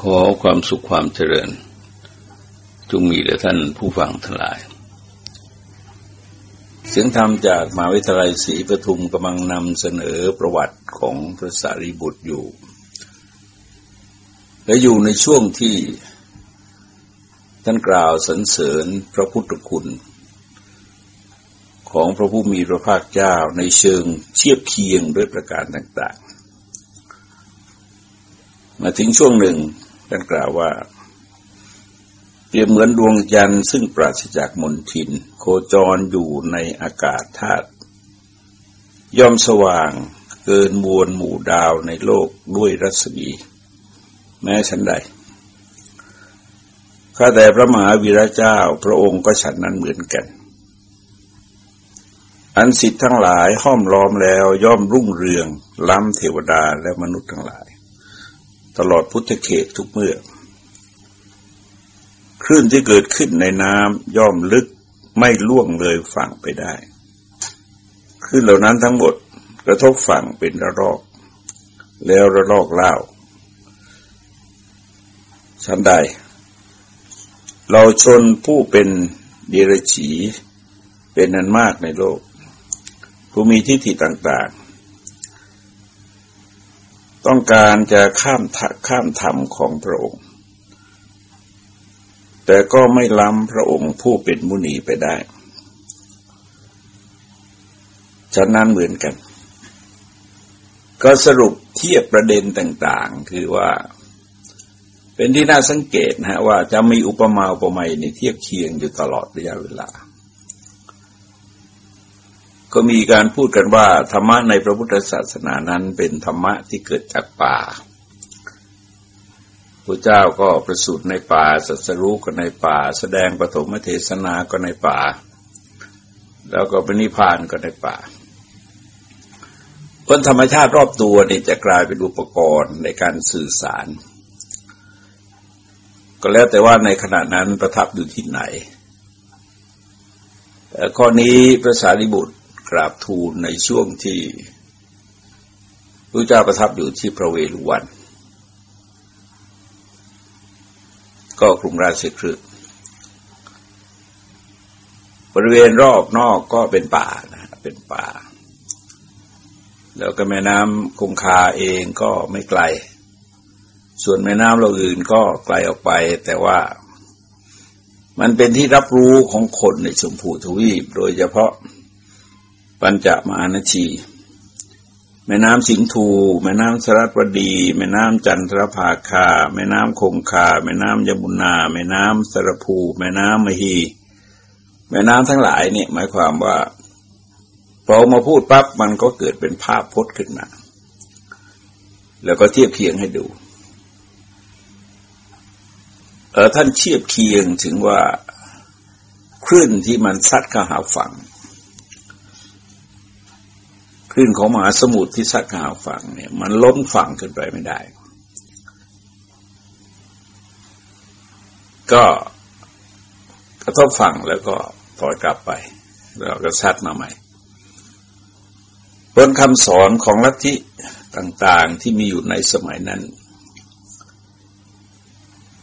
ขอความสุขความเจริญ จงมีแด่ท่านผู้ฟังทั้งหลาย เสียงธรรมจากมหาวิทยาลัยศรีปทุมกำลังนำเสนอประวัติของพระสารีบุตรอยู่ และอยู่ในช่วงที่ท่านกล่าวสรรเสริญพระพุทธคุณ ของพระผู้มีพระภาคเจ้าในเชิงเทียบเคียงด้วยประการต่างๆ มาถึงช่วงหนึ่งท่านกล่าวว่า เปรียบเหมือนดวงจันทร์ซึ่งปราศจากมนทิน โคจรอยู่ในอากาศธาตุย่อมสว่างเกินมวลหมู่ดาวในโลกด้วยรัศมี แม้ฉันใดข้าแต่พระมหาวีระเจ้าพระองค์ก็ฉันนั้นเหมือนกัน อันสิทธิ์ทั้งหลายห้อมล้อมแล้วย่อมรุ่งเรืองล้ำเทวดาและมนุษย์ทั้งหลาย ตลอดพุทธเขตทุกเมื่อ คลื่นที่เกิดขึ้นในน้ำย่อมลึกไม่ล่วงเลยฝั่งไปได้คลื่นเหล่านั้นทั้งหมดกระทบฝั่งเป็นระลอก แล้วระลอกเล่าชั้นใด เราชนผู้เป็นเดรฉีเป็นนันมากในโลก ผู้มีทิฏฐิต่าง ต้องการจะข้ามข้ามธรรมของพระองค์ แต่ก็ไม่ล้ำพระองค์ผู้เป็นมุนีไปได้ฉะนั้นเหมือนกัน ก็สรุปเทียบประเด็นต่างๆ คือว่า เป็นที่น่าสังเกตนะว่าจะมีอุปมาอุปไมยในเทียบเคียงอยู่ตลอดระยะเวลา ก็มีการพูดกันว่าธรรมะในพระพุทธศาสนานั้นเป็นธรรมะที่เกิดจากป่าพระเจ้าก็ประสูติในป่าสัสรู้ก็ในป่า แสดงปฐมเทศนาก็ในป่า แล้วก็ปณิพานก็ในป่าคนธรรมชาติรอบตัวนี่จะกลายเป็นอุปกรณ์ในการสื่อสาร ก็แล้วแต่ว่าในขณะนั้นประทับอยู่ที่ไหนข้อนี้พระสารีบุตร กราบทูลในช่วงที่พระเจ้าประทับอยู่ที่พระเวฬุวัน ก็กรุงราชคฤห์บริเวณรอบนอกก็เป็นป่านะเป็นป่า แล้วก็แม่น้ำคงคาเองก็ไม่ไกล ส่วนแม่น้ำเราอื่นก็ไกลออกไป แต่ว่า มันเป็นที่รับรู้ของคนในชมพูทวีป โดยเฉพาะ ปัญจมหานชี แม่น้ำสิงทู แม่น้ำสรัตวดี แม่น้ำจันทรภาคา แม่น้ำคงคา แม่น้ำยมุนา แม่น้ำสรภู แม่น้ำมหี แม่น้ำทั้งหลายเนี่ยหมายความว่าพอมาพูดปั๊บมันก็เกิดเป็นภาพพจน์ขึ้นมา แล้วก็เทียบเคียงให้ดูเออท่านเทียบเคียงถึงว่าคลื่นที่มันซัดเข้าหาฝั่ง คลื่นของมหาสมุทรที่ซัดหาฝั่งเนี่ย มันล้มฝั่งขึ้นไปไม่ได้ ก็กระทบฝั่งแล้วก็ถอยกลับไป แล้วก็ซัดมาใหม่บนคำสอนของลัทธิต่างๆที่มีอยู่ในสมัยนั้น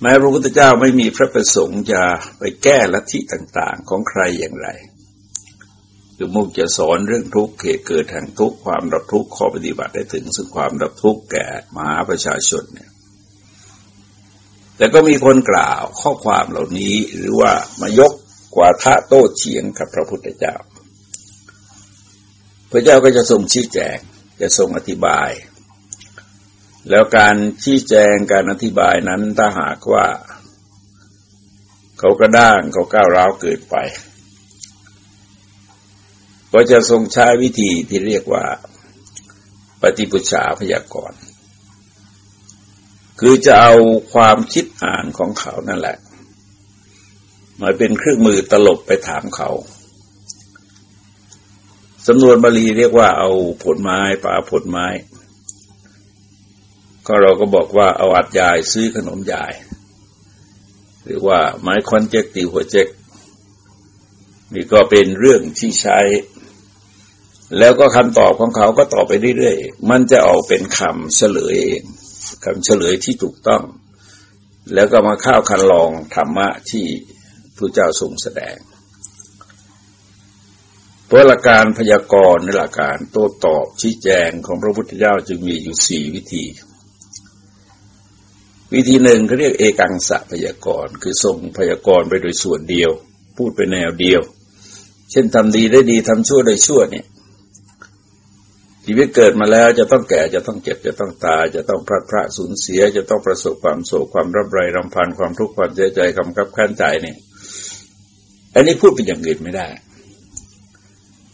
แม้พระพุทธเจ้าไม่มีพระประสงค์จะไปแก้ลัทธิต่าง ๆ ของใครอย่างไร คือมุกจะสอนเรื่องทุกข์เหตุเกิดแห่งทุกข์ความดับทุกข์ข้อปฏิบัติได้ถึงซึ่งความดับทุกข์แก่มหาประชาชนเนี่ยแต่ก็มีคนกล่าวข้อความเหล่านี้หรือว่ามายกกว่าท่าโต้เฉียงกับพระพุทธเจ้า พระเจ้าก็จะทรงชี้แจงจะทรงอธิบาย แล้วการชี้แจงการอธิบายนั้นถ้าหากว่า เขากระด้างเขาก้าวร้าวเกิดไป ก็จะทรงใช้วิธีที่เรียกว่าปฏิปุชาพยากรณ์ คือจะเอาความคิดอ่านของเขานั่นแหละ มาเป็นเครื่องมือตลบไปถามเขาสำนวนบาลีเรียกว่าเอาผลไม้ปลาผลไม้ ก็เราก็บอกว่าเอาอัดยายซื้อขนมยาย หรือว่าไม้คอนเจกตีหัวเจกนี่ก็เป็นเรื่องที่ใช้ แล้วก็คำตอบของเขาก็ตอบไปเรื่อยๆ มันจะออกเป็นคำเฉลยเองคำเฉลยที่ถูกต้อง แล้วก็มาเข้าคันลองธรรมะที่พระเจ้าทรงแสดงเพราะหลักการพยากรณ์ในหลักการโต้ตอบชี้แจงของพระพุทธเจ้าจึงมีอยู่สี่วิธี วิธีหนึ่งเขาเรียกเอกังสะพยากรณ์คือส่งพยากรณ์ไปโดยส่วนเดียว พูดไปแนวเดียว เช่นทำดีได้ดีทำชั่วได้ชั่วเนี่ย ชีวิตเกิดมาแล้วจะต้องแก่จะต้องเจ็บจะต้องตาย จะต้องพลาดพลาดสูญเสีย จะต้องประสบความโศกความรับไรรำพันความทุกข์ความเสียใจคำกับขั้นใจเนี่ยอันนี้พูดเป็นอย่างอื่นไม่ได้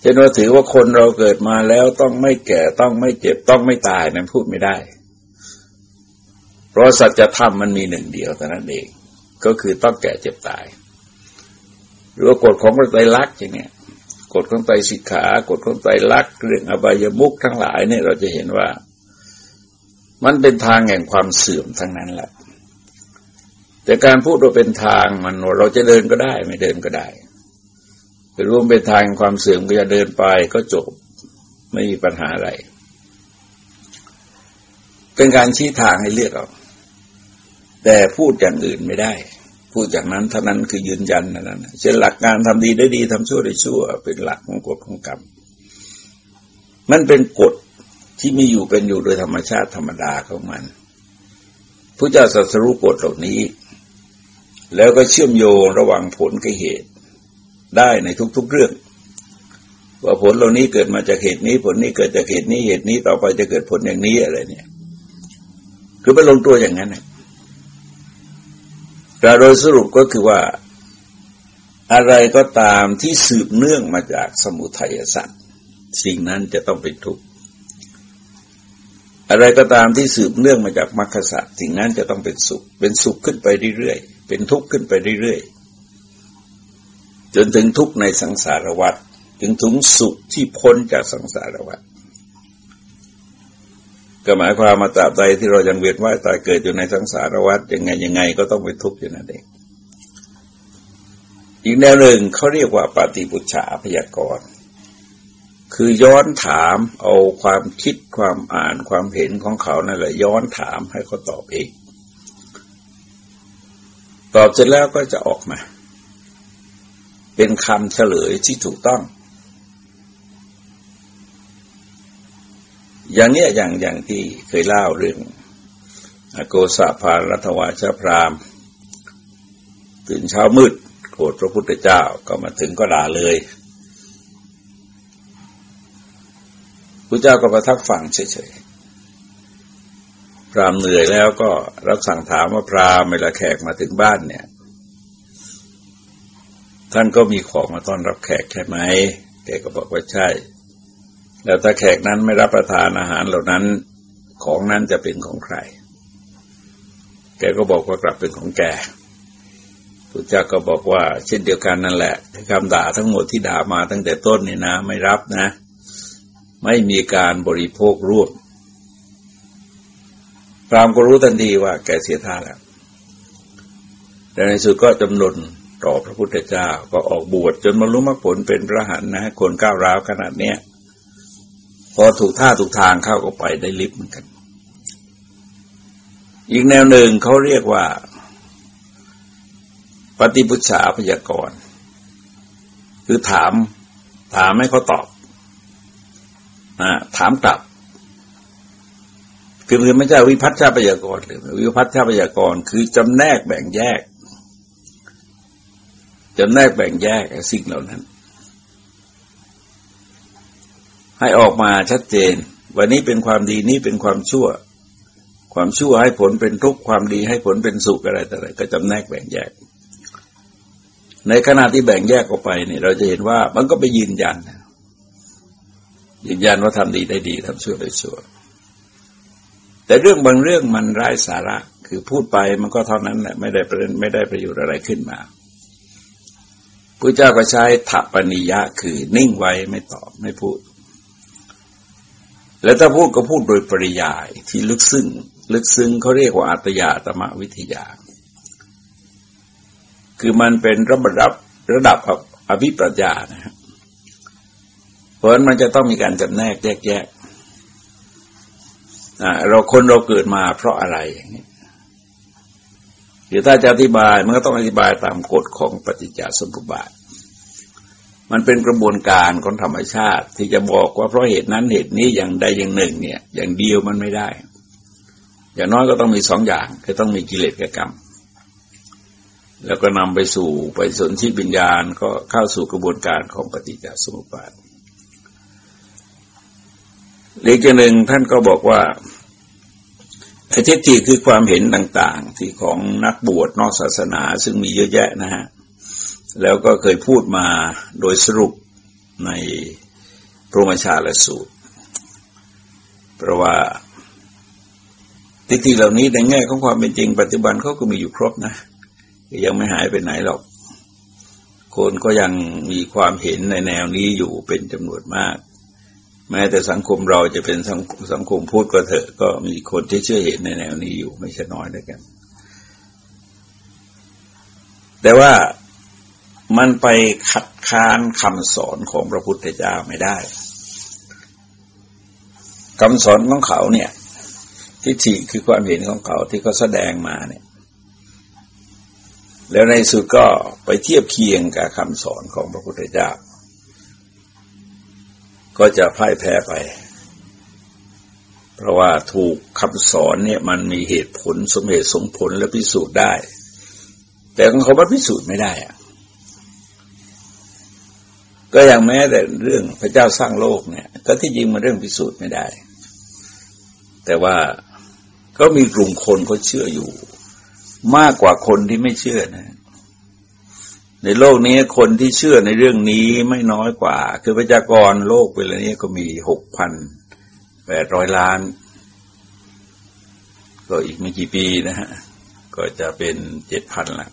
เช่นว่าถือว่าคนเราเกิดมาแล้วต้องไม่แก่ต้องไม่เจ็บต้องไม่ตายนั้นพูดไม่ได้ เพราะสัจธรรมมันมีหนึ่งเดียวแต่นั้นเองก็คือต้องแก่เจ็บตาย หรือว่ากฎของพระไตรลักษณ์อย่างเนี้ย กฎของไตรสิกขากฎของไตรลักษณ์เรื่องอบายมุกทั้งหลายเนี่ยเราจะเห็นว่า มันเป็นทางแห่งความเสื่อมทั้งนั้นแหละ แต่การพูดว่าเป็นทางมันเราจะเดินก็ได้ ไม่เดินก็ได้รวมเป็นทางความเสื่อมก็จะเดินไปก็จบไม่มีปัญหาอะไร เป็นการชี้ทางให้เลือกเอาแต่พูดอย่างอื่นไม่ได้ พูดจากนั้นเท่านั้นคือยืนยันนั้นเช่นหลักการทำดีได้ดีทำชั่วได้ชั่ว เป็นหลักของกฎของกรรม มันเป็นกฎที่มีอยู่เป็นอยู่โดยธรรมชาติธรรมดาของมันพระเจ้าสัสรุกฎเหล่านี้ แล้วก็เชื่อมโยงระหว่างผลกับเหตุได้ในทุก ๆเรื่อง ว่าผลเหล่านี้เกิดมาจากเหตุนี้ ผลนี้เกิดจากเหตุนี้เหตุนี้ต่อไปจะเกิดผลอย่างนี้อะไรเนี่ย คือไปลงตัวอย่างนั้นนะ แต่โดยสรุปก็คือว่าอะไรก็ตามที่สืบเนื่องมาจากสมุทัยสัตว์สิ่งนั้นจะต้องเป็นทุกข์อะไรก็ตามที่สืบเนื่องมาจากมรรคสัตว์สิ่งนั้นจะต้องเป็นสุข เป็นสุขขึ้นไปเรื่อยๆเป็นทุกข์ขึ้นไปเรื่อยๆจนถึงทุกข์ในสังสารวัฏถึงถึงสุขที่พ้นจากสังสารวัฏ ก็หมายความมาตราบใดที่เรายังเวียนว่ายตายเกิดอยู่ในสังสารวัฏยังไงยังไงก็ต้องไปทุกข์อยู่นั่นเองอีกแนวหนึ่งเขาเรียกว่าปฏิปุชฌาพยากรณ์คือย้อนถามเอาความคิดความอ่านความเห็นของเขานั่นแหละย้อนถามให้เขาตอบเอง ตอบเสร็จแล้วก็จะออกมา เป็นคำเฉลยที่ถูกต้อง อย่างเนี้ยอย่างอย่างที่เคยเล่าเรื่องโกษาพารัตวาชพรามตื่นเช้ามืดโกรธพระพุทธเจ้าก็มาถึงก็ด่าเลยพระเจ้าก็ประทักฟังเฉยๆ พรามเหนื่อยแล้วก็รับสั่งถามว่าพรามเวลาแขกมาถึงบ้านเนี่ย ท่านก็มีของมาต้อนรับแขกใช่ไหมแกก็บอกว่าใช่ แล้วถ้าแขกนั้นไม่รับประทานอาหารเหล่านั้นของนั้นจะเป็นของใคร แกก็บอกว่ากลับเป็นของแกพุทธเจ้าก็บอกว่า เช่นเดียวกันนั่นแหละคำด่าทั้งหมดที่ด่ามาตั้งแต่ต้นนี่นะ ไม่รับนะ ไม่มีการบริโภคร่วมพรามก็รู้ทันทีว่าแกเสียท่าแล้วแต่ในสุดก็จำนวนต่อพระพุทธเจ้าก็ออกบวชจนมารู้มรรคผลเป็นพระหันนะ คนก้าวร้าวขนาดเนี้ย พอถูกท่าถูกทางเข้าก็ไปได้ลิฟต์เหมือนกัน อีกแนวหนึ่งเขาเรียกว่า ปฏิปุชาพยากรณ์คือถาม ถามให้เขาตอบนะถามกลับคือคือไม่ใช่วิพัฒน์ชาพยากรหรือวิพัฒน์ชาพยากรคือจำแนกแบ่งแยกจำแนกแบ่งแยกสิ่งเหล่านั้น ให้ออกมาชัดเจน วันนี้เป็นความดีนี้เป็นความชั่ว ความชั่วให้ผลเป็นทุกข์ความดีให้ผลเป็นสุขอะไรแต่อะไรก็จำแนกแบ่งแยก ในขณะที่แบ่งแยกออกไปเนี่ยเราจะเห็นว่ามันก็ไปยืนยัน ยืนยันว่าทำดีได้ดีทำชั่วได้ชั่ว แต่เรื่องบางเรื่องมันไร้สาระ คือพูดไปมันก็เท่านั้นแหละไม่ได้ประเด็นไม่ได้ประโยชน์อะไรขึ้นมาพระเจ้าก็ใช้ถัปนิยะคือนิ่งไว้ไม่ตอบไม่พูด แล้วถ้าพูดก็พูดโดยปริยายที่ลึกซึ้งลึกซึ้งเขาเรียกว่าอัตยาตมะวิทยา คือมันเป็นระดับระดับอภิปรัชญานะครับเพราะฉะนั้นมันจะต้องมีการจำแนกแยกแยะเราคนเราเกิดมาเพราะอะไรอย่างนี้คือถ้าจะอธิบายมันก็ต้องอธิบายตามกฎของปฏิจจสมุปบาท มันเป็นกระบวนการของธรรมชาติที่จะบอกว่าเพราะเหตุนั้นเหตุนี้อย่างใดอย่างหนึ่ง เนี่ย อย่างเดียวมันไม่ได้ อย่างน้อยก็ต้องมีสองอย่างคือต้องมีกิเลสกับกรรม แล้วก็นำไปสู่ไปสนที่ปัญญาณก็เข้าสู่กระบวนการของปฏิจจสมุปบาทอีกอย่างหนึ่งท่านก็บอกว่าไอ้ทิฏฐิคือความเห็นต่าง ๆ ที่ของนักบวชนอกศาสนา ซึ่งมีเยอะแยะนะฮะ แล้วก็เคยพูดมาโดยสรุปในพระมชาและสูตร เพราะว่าทิฏฐิเหล่านี้ในแง่ของความเป็นจริงปัจจุบันเขาก็มีอยู่ครบนะ ยังไม่หายไปไหนหรอก คนก็ยังมีความเห็นในแนวนี้อยู่เป็นจำนวนมาก แม้แต่สังคมเราจะเป็นสังสังคมพูดก็เถอะก็มีคนที่เชื่อเห็นในแนวนี้อยู่ไม่ใช่น้อยด้วยกัน แต่ว่า มันไปขัดค้านคำสอนของพระพุทธเจ้าไม่ได้คำสอนของเขาเนี่ย ทิฏฐิคือความเห็นของเขาที่เขาแสดงมาเนี่ย แล้วในสุดก็ไปเทียบเคียงกับคำสอนของพระพุทธเจ้า ก็จะพ่ายแพ้ไป เพราะว่าถูกคำสอนเนี่ยมันมีเหตุผลสมเหตุสมผลและพิสูจน์ได้ แต่ของเขาว่าพิสูจน์ไม่ได้อะ ก็อย่างแม้แต่เรื่องพระเจ้าสร้างโลกเนี่ย ก็ที่จริงมันเรื่องพิสูจน์ไม่ได้ แต่ว่าก็มีกลุ่มคนเขาเชื่ออยู่ มากกว่าคนที่ไม่เชื่อนะ ในโลกนี้คนที่เชื่อในเรื่องนี้ไม่น้อยกว่า คือประชากรโลกเวลานี้ก็มีหกพันแปดร้อยล้าน ก็อีกไม่กี่ปีนะฮะ ก็จะเป็นเจ็ดพันละ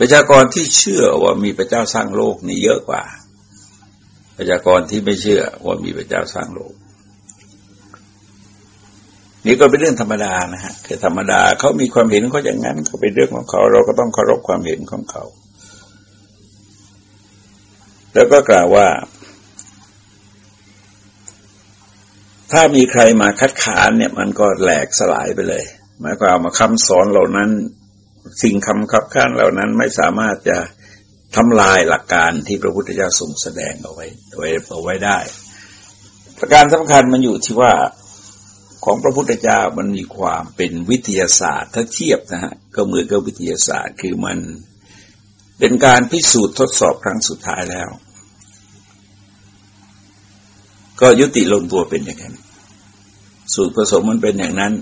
ประชากรที่เชื่อว่ามีพระเจ้าสร้างโลกนี่เยอะกว่า ประชากรที่ไม่เชื่อว่ามีพระเจ้าสร้างโลก นี่ก็เป็นเรื่องธรรมดานะฮะคือธรรมดาเขามีความเห็นเขาอย่างนั้นเขาเป็นเรื่องของเขา เราก็ต้องเคารพความเห็นของเขา แล้วก็กล่าวว่า ถ้ามีใครมาคัดค้านเนี่ย มันก็แหลกสลายไปเลย หมายความมาคำสอนเหล่านั้น สิ่งคำคับค้านเหล่านั้นไม่สามารถจะทำลายหลักการที่พระพุทธเจ้าทรงแสดงเอาไว้เอาไว้ได้ ประการสำคัญมันอยู่ที่ว่าของพระพุทธเจ้ามันมีความเป็นวิทยาศาสตร์ ถ้าเทียบนะฮะก็เหมือนกับวิทยาศาสตร์ คือมันเป็นการพิสูจน์ทดสอบครั้งสุดท้ายแล้ว ก็ยุติลงตัวเป็นอย่างนั้น สูตรผสมมันเป็นอย่างนั้น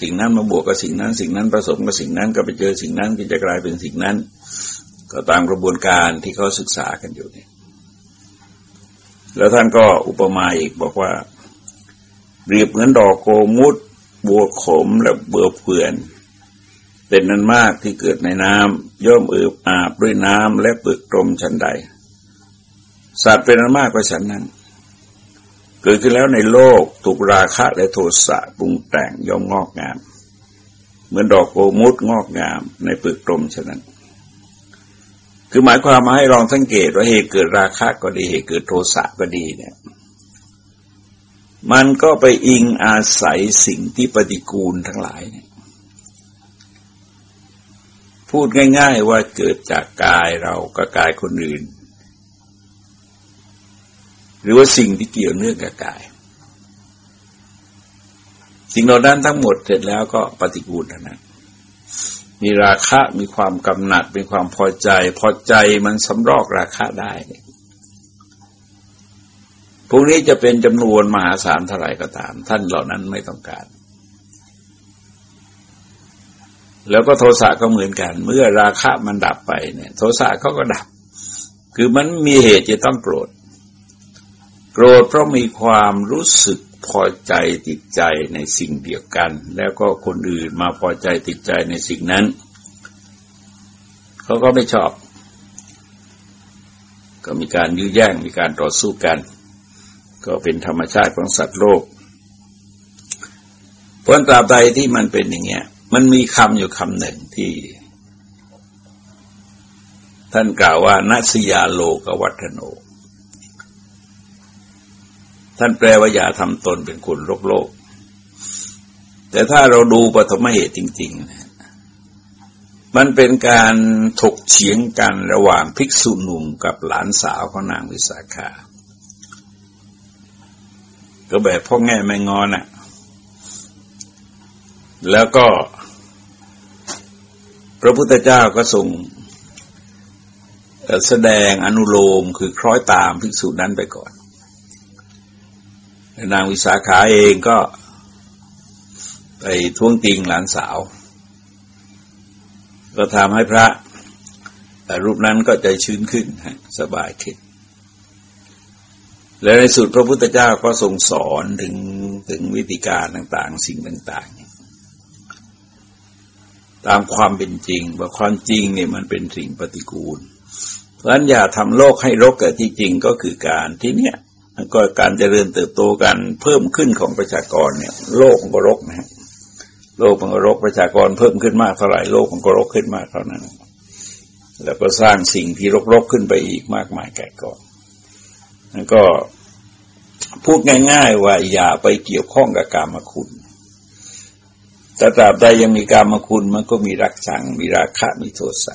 สิ่งนั้นมาบวกกับสิ่งนั้น สิ่งนั้นผสมกับสิ่งนั้นก็ไปเจอสิ่งนั้นก็จะกลายเป็นสิ่งนั้น ก็ตามกระบวนการที่เขาศึกษากันอยู่เนี่ยแล้วท่านก็อุปมาอีกบอกว่าเรียบเหมือนดอกโกมุดบัวขมและเบื่อเพื่อน เป็นนั้นมากที่เกิดในน้ำย่อมเอือบอาบด้วยน้ำและปึกตรมชันใด สัตว์เป็นนั้นมากกว่าฉันนั้น เกิดขึ้นแล้วในโลกถูกราคะและโทสะปรุงแต่งย่อมงอกงาม เหมือนดอกโกมุดงอกงามในปึกตรมฉะนั้น คือหมายความมาให้ลองสังเกตว่าเหตุเกิดราคะก็ดีเหตุเกิดโทสะก็ดีเนี่ยมันก็ไปอิงอาศัยสิ่งที่ปฏิกูลทั้งหลายเนี่ยพูดง่าย ๆว่าเกิดจากกายเรากับกายคนอื่น หรือว่าสิ่งที่เกี่ยวเนื่องกับกาย สิ่งเหล่านั้นทั้งหมดเสร็จแล้วก็ปฏิกูลนั้นมีราคะมีความกำหนัดมีความพอใจ พอใจมันสำรอกราคะได้พวกนี้จะเป็นจำนวนมหาศาลเท่าไรก็ตาม ท่านเหล่านั้นไม่ต้องการ แล้วก็โทสะก็เหมือนกัน เมื่อราคะมันดับไปเนี่ย โทสะเขาก็ดับ คือมันมีเหตุจะต้องโกรธ โกรธเพราะมีความรู้สึกพอใจติดใจในสิ่งเดียวกัน แล้วก็คนอื่นมาพอใจติดใจในสิ่งนั้นเขาก็ไม่ชอบ ก็มีการยื้อแย่งมีการต่อสู้กัน ก็เป็นธรรมชาติของสัตว์โลกเพราะตราบใดที่มันเป็นอย่างเงี้ย มันมีคำอยู่คำหนึ่งที่ ท่านกล่าวว่านัสยาโลกวัฒโน ท่านแปลว่าอย่าทำตนเป็นคนโลกโลก แต่ถ้าเราดูปฐมเหตุจริงๆนะมันเป็นการถกเฉียงกันระหว่างภิกษุหนุ่มกับหลานสาวของนางวิสาขา ก็แบบพ่อแง่ไม่งอนอะ่ะ แล้วก็ พระพุทธเจ้าก็ส่งแสดงอนุโลมคือคล้อยตามภิกษุนั้นไปก่อน นางวิสาขาเองก็ไปท้วงติงหลานสาว ก็ทำให้พระรูปนั้นก็ใจชื้นขึ้นสบายขึ้นและในสุดพระพุทธเจ้าก็ทรงสอนถึงถึงวิธีการต่างๆ สิ่งต่าง ๆ ตามความเป็นจริง ว่าความจริงเนี่ยมันเป็นสิ่งปฏิกูล เพราะฉะนั้นอย่าทำโลกให้รกเกิดที่จริงก็คือการที่เนี้ย ก็การเจริญเติบโตกันเพิ่มขึ้นของประชากรเนี่ย โลกมันก็รกนะโลกมันก็รกประชากรเพิ่มขึ้นมากเท่าไหร่โลกมันก็รกขึ้นมากเท่านั้น แล้วก็สร้างสิ่งที่รกๆขึ้นไปอีกมากมายแก่ก่อนแล้วก็พูดง่าย ๆ ว่าอย่าไปเกี่ยวข้องกับกามคุณแต่ตราบใดยังมีกามคุณมันก็มีรักชัง มีราคะมีโทสะ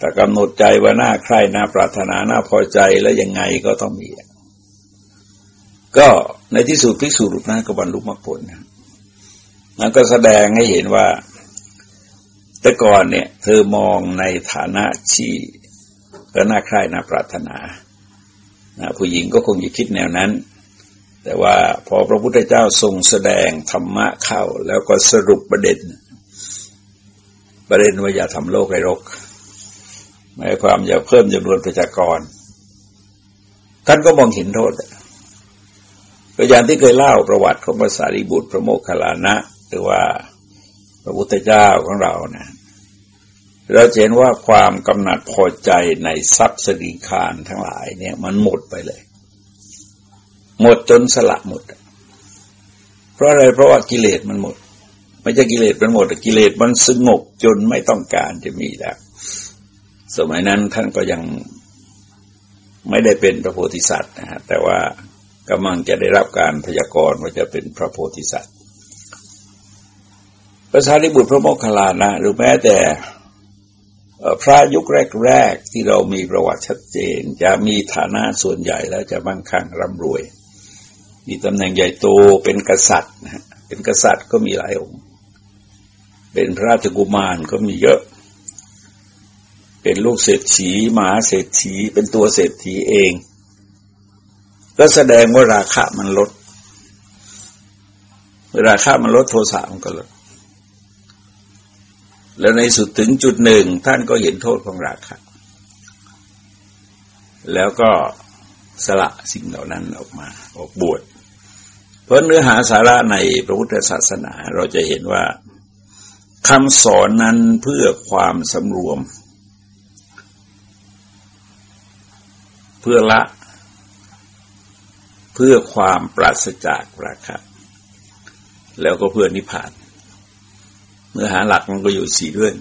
แต่กำหนดใจว่าหน้าใครหน้าปรารถนาหน้าพอใจแล้วยังไงก็ต้องมี ก็ในที่สุดพิสูจน์นั้นก็บรรลุมรรคผลนะนั้นก็แสดงให้เห็นว่า แต่ก่อนเนี่ย เธอมองในฐานะที่ก็น่าใคร่น่าปรารถนานะผู้หญิงก็คงจะคิดแนวนั้น แต่ว่าพอพระพุทธเจ้าทรงแสดงธรรมะเข้า แล้วก็สรุปประเด็น ประเด็นว่าอย่าทำโลกให้รก หมายความอย่าเพิ่มจำนวนประชากร ท่านก็มองเห็นโทษก็อย่างที่เคยเล่าประวัติของพระสารีบุตรพระโมคคัลลานะหรือว่าพระพุทธเจ้าของเรานะเราเห็นว่าความกำหนัดพอใจในทรัพย์สริคารทั้งหลายเนี่ยมันหมดไปเลย หมดจนสละหมด เพราะอะไรเพราะว่ากิเลสมันหมด ไม่ใช่กิเลสมันหมดกิเลสมันสงบจนไม่ต้องการจะมีแล้ว สมัยนั้นท่านก็ยังไม่ได้เป็นพระโพธิสัตว์นะฮะแต่ว่ากำลังจะได้รับการพยากรณ์ว่าจะเป็นพระโพธิสัตว์พระสารีบุตรพระโมคคัลลานะหรือแม้แต่พระยุคแรกๆที่เรามีประวัติชัดเจน จะมีฐานะส่วนใหญ่แล้วจะมั่งคั่งร่ำรวย มีตำแหน่งใหญ่โตเป็นกษัตริย์นะเป็นกษัตริย์ก็มีหลายองค์ เป็นพระราชกุมารก็มีเยอะ เป็นลูกเศรษฐีมหาเศรษฐีเป็นตัวเศรษฐีเอง ก็แสดงว่าราคามันลด เวลาค่ามันลดโทสะมันก็ลด แล้วในสุดถึงจุดหนึ่งท่านก็เห็นโทษของราคะ แล้วก็สละสิ่งเหล่านั้นออกมาออกบวชเพราะเนื้อหาสาระในพระพุทธศาสนาเราจะเห็นว่าคำสอนนั้นเพื่อความสำรวม เพื่อละ เพื่อความปราศจากราคะแล้วก็เพื่อนิพพานเนื้อหาหลักมันก็อยู่สี่เรื่อง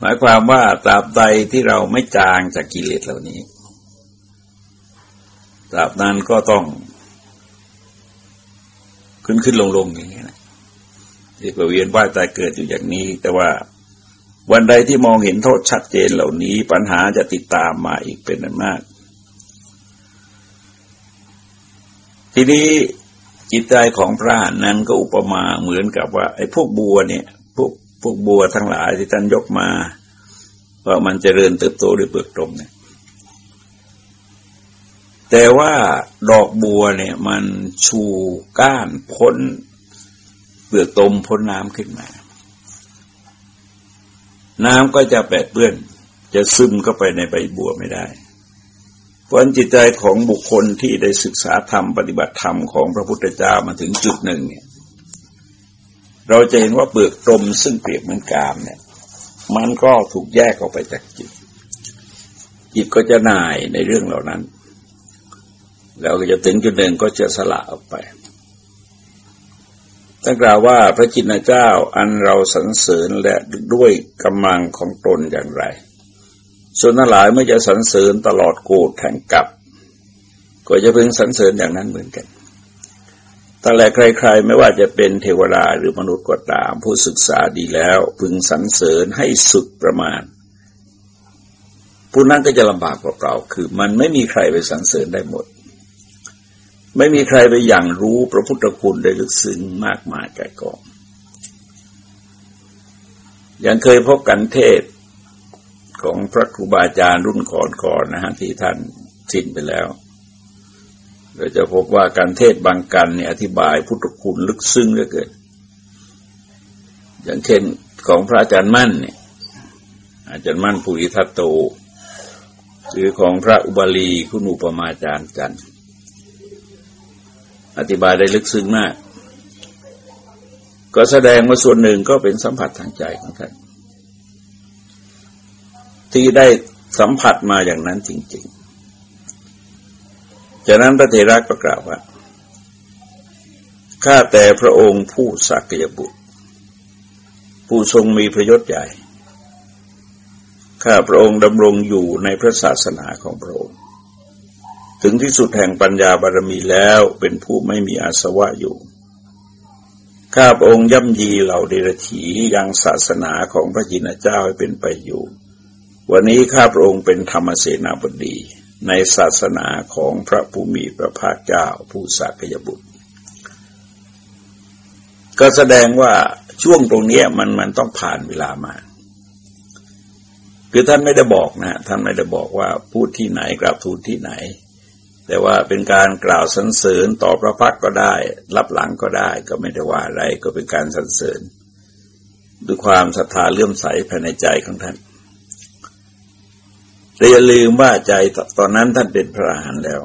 หมายความว่าตราบใดที่เราไม่จางจากกิเลสเหล่านี้ตราบนั้นก็ต้องขึ้นขึ้นลงลงอย่างนี้นะที่ประเวียนว่ายตายเกิดอยู่อย่างนี้ แต่ว่า วันใดที่มองเห็นโทษชัดเจนเหล่านี้ ปัญหาจะติดตามมาอีกเป็นอันมาก ทีนี้จิตใจของพระนั้นก็อุปมาเหมือนกับว่าไอ้พวกบัวเนี่ยพวกพวกบัวทั้งหลายที่ท่านยกมาว่ามันจเจริญเติบโตด้วยเปลือกตมเนี่ย แต่ว่าดอกบัวเนี่ยมันชูก้านพ้นเปลือกตมพ้นน้ำขึ้นมา น้ำก็จะแปดเปื้อน จะซึมเข้าไปในใบบัวไม่ได้ เพราะจิตใจของบุคคลที่ได้ศึกษาธรรมปฏิบัติธรรมของพระพุทธเจ้ามาถึงจุดหนึ่งเนี่ยเราจะเห็นว่าเปลือกตมซึ่งเปรียบเหมือนกามเนี่ย มันก็ถูกแยกออกไปจากจิต จิตก็จะน่ายในเรื่องเหล่านั้น แล้วก็จะถึงจุดหนึ่งก็จะสละออกไป ตั้งกล่าวว่าพระจินเจ้าอันเราสรรเสริญและด้วยกำลังของตนอย่างไร ส่วนนั้นหลายเมื่อจะสรรเสริญตลอดโกดแห่งกับ ก็จะพึงสรรเสริญอย่างนั้นเหมือนกันตั้งแต่ใครๆ ไม่ว่าจะเป็นเทวดาหรือมนุษย์ก็ตาม ผู้ศึกษาดีแล้วพึงสรรเสริญให้สุดประมาณ ผู้นั้นก็จะลำบากเปล่าๆคือมันไม่มีใครไปสรรเสริญได้หมด ไม่มีใครไปอย่างรู้พระพุทธคุณได้ลึกซึ้งมากมายแก่กองยังเคยพบกันเทศของพระครูบาอาจารย์รุ่นก่อนๆนะฮะที่ท่านสิ้นไปแล้ว เราจะพบว่าการเทศบางกันเนี่ยอธิบายพุทธคุณลึกซึ้งเหลือเกินอย่างเช่นของพระอาจารย์มั่นเนี่ยอาจารย์มั่นภูริทัตโต หรือของพระอุบาลีคุณอุปมาจารย์จัน อธิบายได้ลึกซึ้งมาก ก็แสดงว่าส่วนหนึ่งก็เป็นสัมผัสทางใจของท่านที่ได้สัมผัสมาอย่างนั้นจริง ๆ จากนั้นพระเถระก็กล่าวว่าข้าแต่พระองค์ผู้สักยบุตร ผู้ทรงมีพระยศใหญ่ ข้าพระองค์ดำรงอยู่ในพระศาสนาของพระองค์ ถึงที่สุดแห่งปัญญาบารมีแล้วเป็นผู้ไม่มีอาสวะอยู่ ข้าพระองค์ย่ำยีเหล่าเดรถียังศาสนาของพระจินเจ้าให้เป็นไปอยู่ วันนี้ข้าพระองค์เป็นธรรมเสนาบดี ในศาสนาของพระภูมิพระภาคเจ้าผู้สักยบุตร ก็แสดงว่าช่วงตรงนี้มันมันต้องผ่านเวลามาคือท่านไม่ได้บอกนะ ท่านไม่ได้บอกว่าพูดที่ไหนกราบทูลที่ไหน แต่ว่าเป็นการกล่าวสรรเสริญต่อพระพักก็ได้ รับหลังก็ได้ก็ไม่ได้ว่าอะไรก็เป็นการสรรเสริญด้วยความศรัทธาเลื่อมใสภายในใจของท่านแต่อย่าลืมว่าใจตอนนั้นท่านเป็นพระอรหันต์แล้ว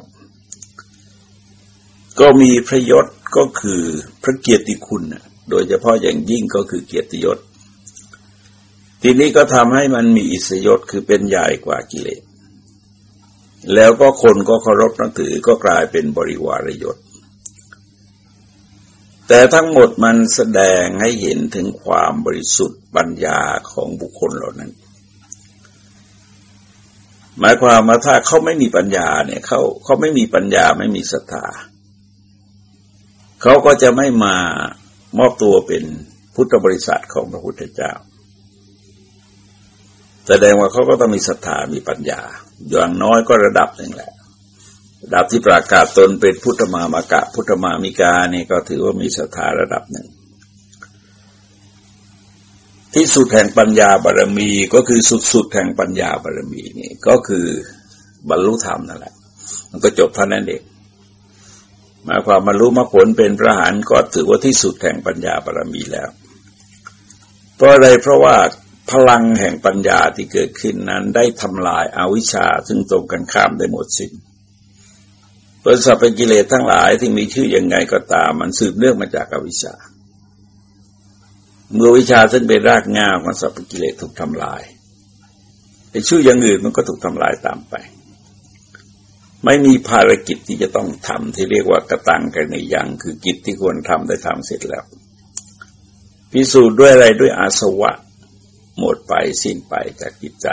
ก็มีพระยศก็คือพระเกียรติคุณ โดยเฉพาะอย่างยิ่งก็คือเกียรติยศ ทีนี้ก็ทำให้มันมีอิสยศคือเป็นใหญ่กว่ากิเลส แล้วก็คนก็เคารพนับถือก็กลายเป็นบริวารยศ แต่ทั้งหมดมันแสดงให้เห็นถึงความบริสุทธิ์ปัญญาของบุคคลเหล่านั้น หมายความว่าถ้าเขาไม่มีปัญญาเนี่ยเขาเขาไม่มีปัญญาไม่มีศรัทธาเขาก็จะไม่มามอบตัวเป็นพุทธบริษัทของพระพุทธเจ้า แสดงว่าเขาก็ต้องมีศรัทธามีปัญญา อย่างน้อยก็ระดับหนึ่งแหละ ระดับที่ประกาศตนเป็นพุทธมามากะ พุทธมามิกาเนี่ยก็ถือว่ามีศรัทธาระดับหนึ่ง ที่สุดแห่งปัญญาบารมีก็คือสุดสุดแห่งปัญญาบารมีนี่ก็คือบรรลุธรรมนั่นแหละ มันก็จบเท่านั้นเองหมายความบรรลุมรรคผลเป็นพระหานก็ถือว่าที่สุดแห่งปัญญาบารมีแล้ว เพราะอะไรเพราะว่า พลังแห่งปัญญาที่เกิดขึ้นนั้นได้ทำลายอาวิชชาซึ่งตรงกันข้ามได้หมดสิน้นเปิดสัพพกิเลสทั้งหลายที่มีชื่ออยังไงก็ตาม มันสืบเนื่องมาจากอวิชชา เมื่อวิชาซึ่งเป็นรากง่าของสัพพกิเลสถูกทำลายไอ้ชื่ออย่างอื่นมันก็ถูกทำลายตามไป ไม่มีภารกิจที่จะต้องทำที่เรียกว่ากระตังกันในยังคือกิจที่ควรทำได้ทำเสร็จแล้ว พิสูจน์ด้วยอะไรด้วยอาสวะ หมดไปสิ้นไปจากจิตใจ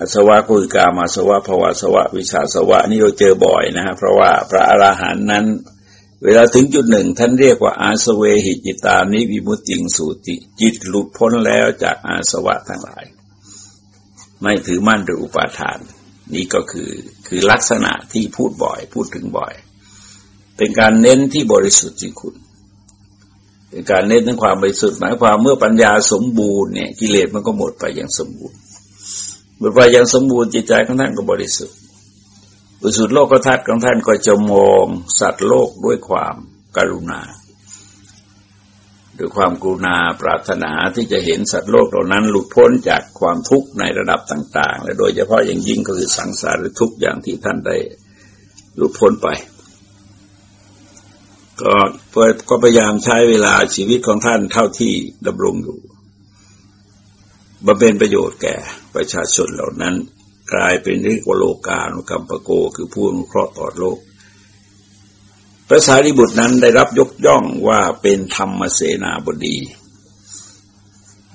อาสวะคือกามาสวะภวาสวะ วิชาสวะนี่เราเจอบ่อยนะฮะเพราะว่าพระอราหันต์นั้น เวลาถึงจุดหนึ่ง ท่านเรียกว่าอาสเวหิจิตานิวิมุตติงสูติ จิตหลุดพ้นแล้วจากอาสวะทั้งหลาย ไม่ถือมั่นหรืออุปาทาน นี่ก็คือคือลักษณะที่พูดบ่อย พูดถึงบ่อย เป็นการเน้นที่บริสุทธิ์จริงคุณ การเน้นถึงความบริสุทธิ์หมายความเมื่อปัญญาสมบูรณ์เนี่ยกิเลสมันก็หมดไปอย่างสมบูรณ์หมดไปอย่างสมบูรณ์จิตใจของท่านก็บริสุทธิ์บริสุทธิ์โลกทัศน์ของท่านก็จะมองสัตว์โลกด้วยความกรุณาด้วยความกรุณาปรารถนาที่จะเห็นสัตว์โลกเหล่านั้น หลุดพ้นจากความทุกข์ในระดับต่าง ๆ และโดยเฉพาะอย่างยิ่งก็คือสังสารทุกข์อย่างที่ท่านได้หลุดพ้นไป ก็ก็พยายามใช้เวลาชีวิตของท่านเท่าที่ดำรงอยู่บำเพ็ญประโยชน์แก่ประชาชนเหล่านั้น กลายเป็นเรียกว่าโลกานุกรรมปโกคือผู้อนุเคราะห์ต่อโลก พระสารีบุตรนั้นได้รับยกย่องว่าเป็นธรรมเสนาบดี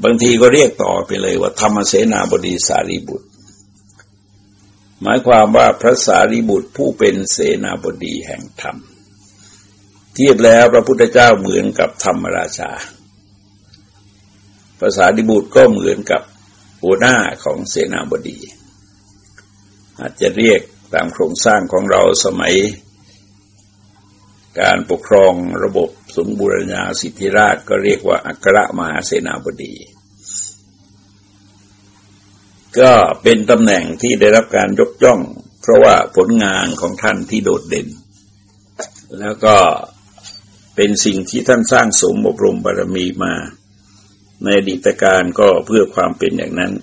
บางทีก็เรียกต่อไปเลยว่าธรรมเสนาบดีสารีบุตร หมายความว่าพระสารีบุตรผู้เป็นเสนาบดีแห่งธรรม เทียบแล้วพระพุทธเจ้าเหมือนกับธรรมราชา ภาษาดิบุตรก็เหมือนกับหัวหน้าของเสนาบดี อาจจะเรียกตามโครงสร้างของเราสมัย การปกครองระบบสมบูรณาสิทธิราชก็เรียกว่าอัครมหาเสนาบดี ก็เป็นตำแหน่งที่ได้รับการยกย่อง เพราะว่าผลงานของท่านที่โดดเด่น แล้วก็ เป็นสิ่งที่ท่านสร้างสมอบรมบารมีมา ในอดีตการก็เพื่อความเป็นอย่างนั้น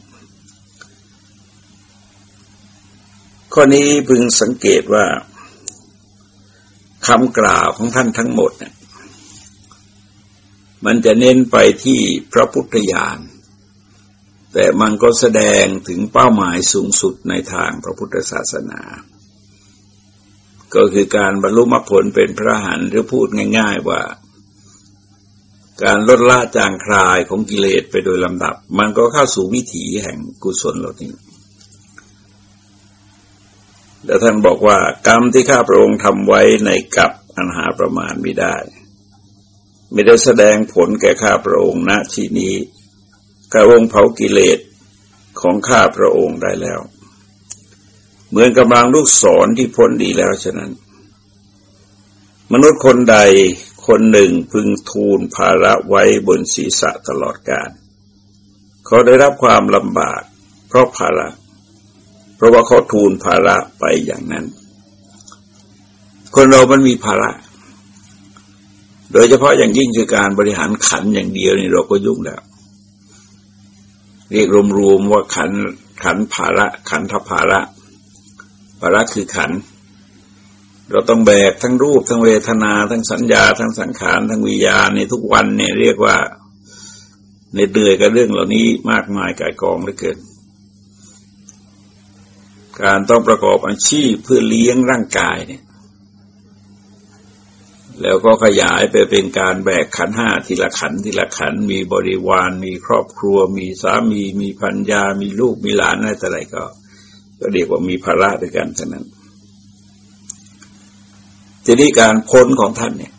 ข้อนี้พึงสังเกตว่าคำกล่าวของท่านทั้งหมดเนี่ยมันจะเน้นไปที่พระพุทธญาณ แต่มันก็แสดงถึงเป้าหมายสูงสุดในทางพระพุทธศาสนา ก็คือการบรรลุมรรคผลเป็นพระหันหรือพูดง่าย ๆว่า การลดละจางคลายของกิเลสไปโดยลำดับ มันก็เข้าสู่วิถีแห่งกุศลเหล่านี้แล้วท่านบอกว่ากรรมที่ข้าพระองค์ทำไว้ในกับอันหาประมาณไม่ได้ ไม่ได้แสดงผลแก่ข้าพระองค์ณที่นี้ข้าองค์เผากิเลสของข้าพระองค์ได้แล้ว เหมือนกำลังลูกศรที่พ้นดีแล้วฉะนั้น มนุษย์คนใดคนหนึ่งพึงทูลภาระไว้บนศีรษะตลอดกาลเขาได้รับความลำบาก เพราะภาระ เพราะว่าเขาทูลภาระไปอย่างนั้น คนเรามันมีภาระ โดยเฉพาะอย่างยิ่งคือการบริหารขันอย่างเดียวนี่เราก็ยุ่งแล้ว เรียกรวมๆว่าขันขันภาระ ขันทภาระ ภาระคือขัน เราต้องแบกทั้งรูปทั้งเวทนา ทั้งสัญญา ทั้งสังขาร ทั้งวิญญาณในทุกวันเนี่ยเรียกว่าในเดือยกับเรื่องเหล่านี้มากมายกายกองเหลือเกิน การต้องประกอบอาชีพเพื่อเลี้ยงร่างกายเนี่ย แล้วก็ขยายไปเป็นการแบกขันห้าทีละขันทีละขัน มีบริวาร มีครอบครัว มีสามี มีพัญญา มีลูก มีหลานอะไรต่ออะไรก็ ก็เรียกว่ามีภาระด้วยกันฉะนั้น ทีนี้การพ้นของท่านเนี่ย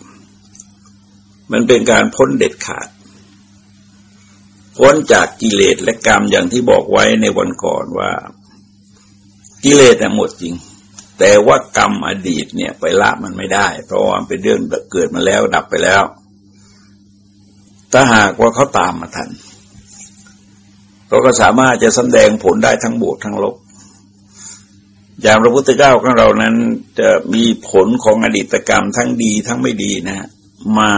มันเป็นการพ้นเด็ดขาด พ้นจากกิเลสและกรรมอย่างที่บอกไว้ในวันก่อนว่า กิเลสหมดจริง แต่ว่ากรรมอดีตเนี่ย ไปละมันไม่ได้ เพราะว่าเป็นเรื่องเกิดมาแล้วดับไปแล้วถ้าหากว่าเขาตามมาทันก็สามารถจะแสดงผลได้ทั้งบวกทั้งลบ อย่างพระพุทธเจ้าของเรานั้นจะมีผลของอดีตกรรมทั้งดีทั้งไม่ดีนะ มา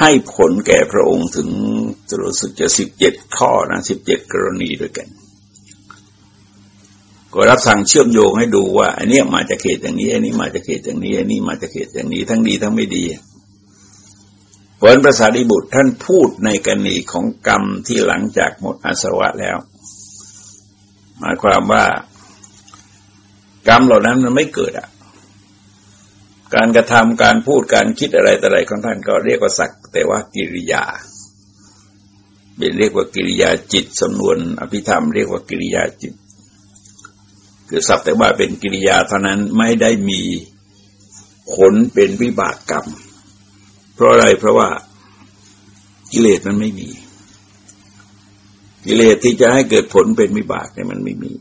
ให้ผลแก่พระองค์ถึงรู้สึกจะสิบเจ็ดข้อนะสิบเจ็ดกรณีด้วยกัน ก็รับสั่งเชื่อมโยงให้ดูว่าอันนี้มาจากเขตอย่างนี้ อันนี้มาจากเขตอย่างนี้ อันนี้มาจากเขตอย่างนี้ ทั้งดีทั้งไม่ดีผลพระสารีบุตรท่านพูดในกรณีของกรรมที่หลังจากหมดอาสวะแล้ว หมายความว่า กรรมเหล่านั้นมันไม่เกิดอะ การกระทำการพูดการคิดอะไรแต่อะไรของท่านก็เรียกว่าสักแต่ว่ากิริยาเป็นเรียกว่ากิริยาจิตสำนวนอภิธรรมเรียกว่ากิริยาจิต คือสัพแต่ว่าเป็นกิริยาเท่านั้นไม่ได้มีผลเป็นวิบากกรรม เพราะอะไรเพราะว่ากิเลสมันไม่มี กิเลสที่จะให้เกิดผลเป็นวิบากเนี่ยมันไม่มี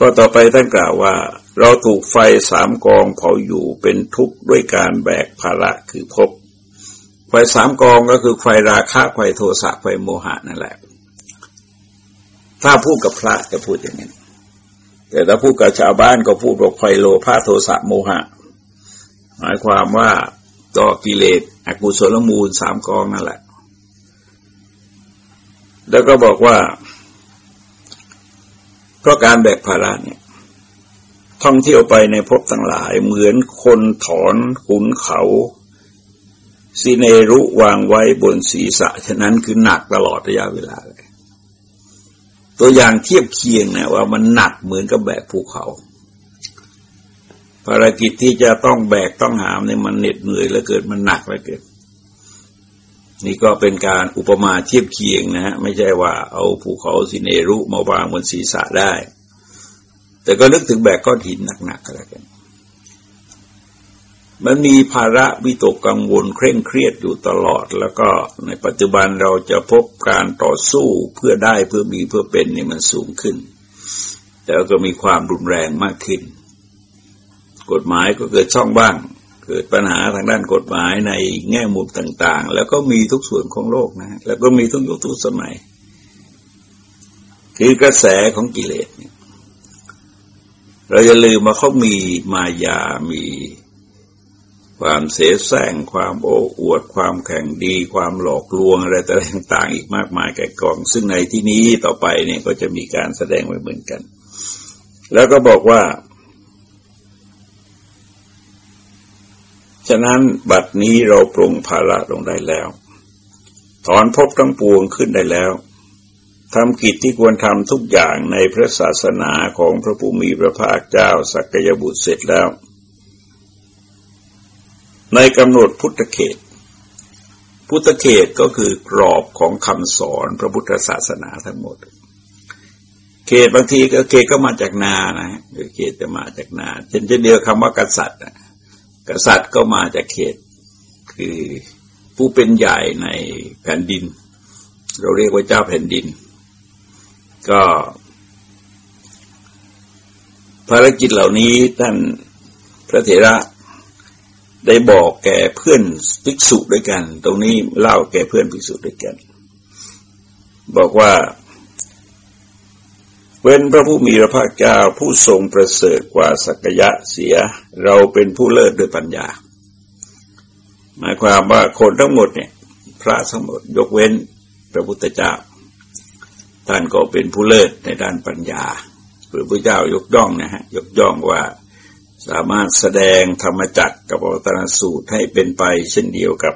ข้อต่อไปท่านกล่าวว่า เราถูกไฟสามกองเผาอยู่เป็นทุกข์ด้วยการแบกภาระคือภพไฟสามกองก็คือไฟราคะไฟโทสะไฟโมหะนั่นแหละ ถ้าพูดกับพระจะพูดอย่างนี้แต่ถ้าพูดกับชาวบ้านก็พูดว่าไฟโลภาโทสะโมหะ หมายความว่าต่อกิเลสอกุศลมูลสามกองนั่นแหละ แล้วก็บอกว่า ราะการแบกภาระเนี่ยท่องเที่ยวไปในภพต่างหลาย เหมือนคนถอนขุนเขาซีเนรุวางไว้บนศีรษะ ฉะนั้นคือหนักตลอดระยะเวลาเลย ตัวอย่างเทียบเคียงนะว่ามันหนักเหมือนกับแบกภูเขา ภารกิจที่จะต้องแบกต้องหามเนี่ยมันเหน็ดเหนื่อยแล้วเกิดมันหนักแล้วเกิด นี่ก็เป็นการอุปมาเทียบเคียงนะฮะไม่ใช่ว่าเอาภูเขาสิเนรุมาวางบนศีรษะได้ แต่ก็นึกถึงแบกก้อนหินหนักๆก็แล้วกัน มันมีภาระวิตกกังวลเคร่งเครียดอยู่ตลอด แล้วก็ในปัจจุบันเราจะพบการต่อสู้เพื่อได้เพื่อมีเพื่อเป็นนี่มันสูงขึ้น แต่ก็มีความรุนแรงมากขึ้น กฎหมายก็เกิดช่องบ้าง เกิดปัญหาทางด้านกฎหมายในแง่มุมต่าง ๆ แล้วก็มีทุกส่วนของโลกนะ แล้วก็มีทุกยุคทุกสมัย คือกระแสของกิเลสเราอย่าลืมว่าเขามีมายา มีความเสแสร้ง ความโอ้อวด ความแข่งดี ความหลอกลวงอะไรต่างๆ อีกมากมายแก่กอง ซึ่งในที่นี้ต่อไปเนี่ยก็จะมีการแสดงไว้เหมือนกัน แล้วก็บอกว่า ฉะนั้นบัดนี้เราปรงภาระลงได้แล้ว ถอนภพทั้งปวงขึ้นได้แล้วทำกิจที่ควรทำทุกอย่างในพระศาสนาของพระผู้มีพระภาคเจ้าสักยบุตรเสร็จแล้ว ในกำหนดพุทธเขต พุทธเขตก็คือกรอบของคำสอนพระพุทธศาสนาทั้งหมด เขตบางทีก็เขตก็มาจากนานะเขตจะมาจากนาเช่นเดียวคำว่ากษัตริย์ กษัตริย์ก็มาจากเขต คือผู้เป็นใหญ่ในแผ่นดิน เราเรียกว่าเจ้าแผ่นดิน ก็ ภารกิจเหล่านี้ท่านพระเถระได้บอกแก่เพื่อนภิกษุด้วยกัน ตรงนี้เล่าแก่เพื่อนภิกษุด้วยกัน บอกว่า เว้นพระผู้มีพระภาคเจ้าผู้ทรงประเสริฐกว่าสักยะเสียเราเป็นผู้เลิศด้วยปัญญา หมายความว่าคนทั้งหมดเนี่ย พระทั้งหมดยกเว้นพระพุทธเจ้า ท่านก็เป็นผู้เลิศในด้านปัญญาหรือพระเจ้ายกย่องนะฮะยกย่องว่าสามารถแสดงธรรมจักรกับอวตารสูตรให้เป็นไปเช่นเดียวกับ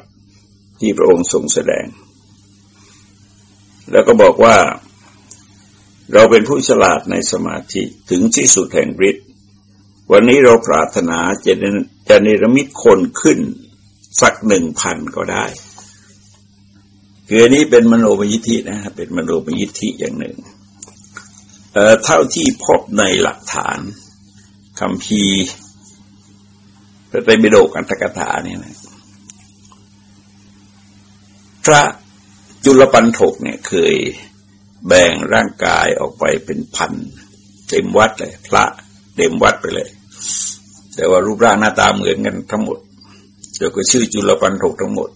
ที่พระองค์ทรงแสดง แล้วก็บอกว่า เราเป็นผู้ฉลาดในสมาธิถึงที่สุดแห่งฤทธิ์วันนี้เราปรารถนาจะจะเนรมิตคนขึ้นสักหนึ่งพันก็ได้คืออันนี้เป็นมโนมยิทธินะครับเป็นมโนมยิทธิอย่างหนึ่งเอ่อเท่าที่พบในหลักฐานคำพีพระไตรปิฎกอันตกถานี่นะพระจุลปันถกเนี่ยเคย แบ่งร่างกายออกไปเป็นพันเต็มวัดเลย พระเต็มวัดไปเลย แต่ว่ารูปร่างหน้าตาเหมือนกันทั้งหมดเดี๋ยวก็ชื่อจุลปันถกทั้งหมด